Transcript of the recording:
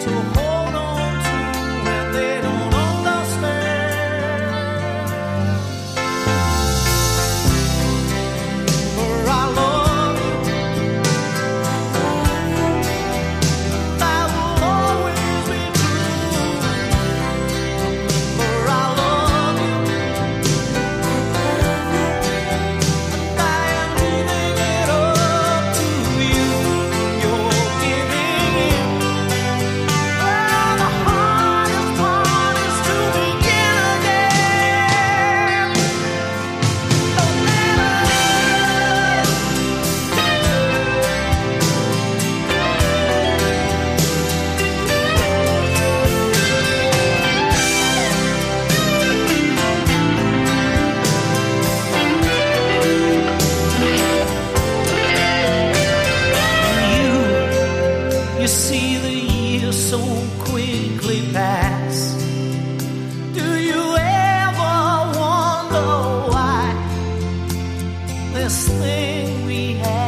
to hold. quickly pass. Do you ever wonder why this thing we have?